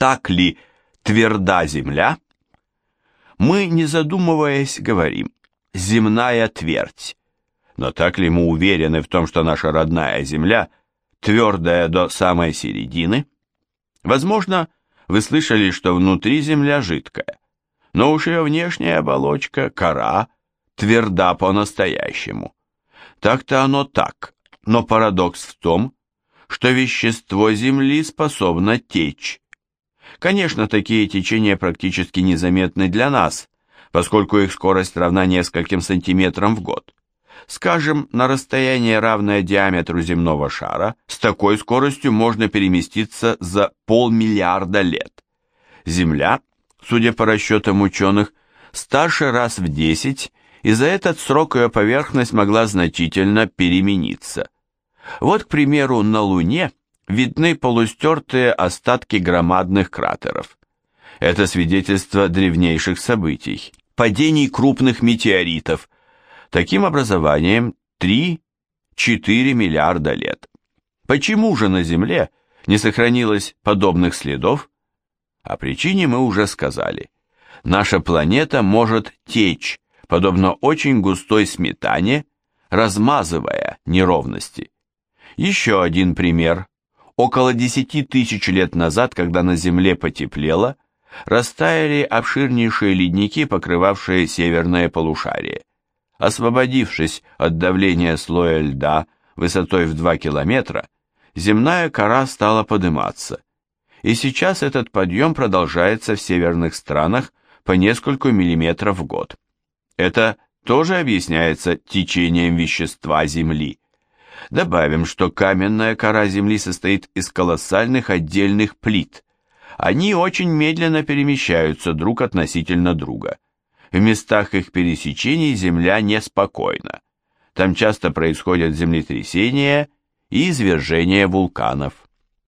так ли тверда земля? Мы, не задумываясь, говорим «земная твердь». Но так ли мы уверены в том, что наша родная земля твердая до самой середины? Возможно, вы слышали, что внутри земля жидкая, но уж ее внешняя оболочка, кора, тверда по-настоящему. Так-то оно так, но парадокс в том, что вещество Земли способно течь. Конечно, такие течения практически незаметны для нас, поскольку их скорость равна нескольким сантиметрам в год. Скажем, на расстояние, равное диаметру земного шара, с такой скоростью можно переместиться за полмиллиарда лет. Земля, судя по расчетам ученых, старше раз в 10, и за этот срок ее поверхность могла значительно перемениться. Вот, к примеру, на Луне видны полустертые остатки громадных кратеров. Это свидетельство древнейших событий, падений крупных метеоритов. Таким образованием 3-4 миллиарда лет. Почему же на Земле не сохранилось подобных следов? О причине мы уже сказали. Наша планета может течь, подобно очень густой сметане, размазывая неровности. Еще один пример. Около 10 тысяч лет назад, когда на Земле потеплело, растаяли обширнейшие ледники, покрывавшие северное полушарие. Освободившись от давления слоя льда высотой в 2 километра, земная кора стала подниматься. И сейчас этот подъем продолжается в северных странах по несколько миллиметров в год. Это тоже объясняется течением вещества Земли. Добавим, что каменная кора Земли состоит из колоссальных отдельных плит. Они очень медленно перемещаются друг относительно друга. В местах их пересечений Земля неспокойна. Там часто происходят землетрясения и извержения вулканов.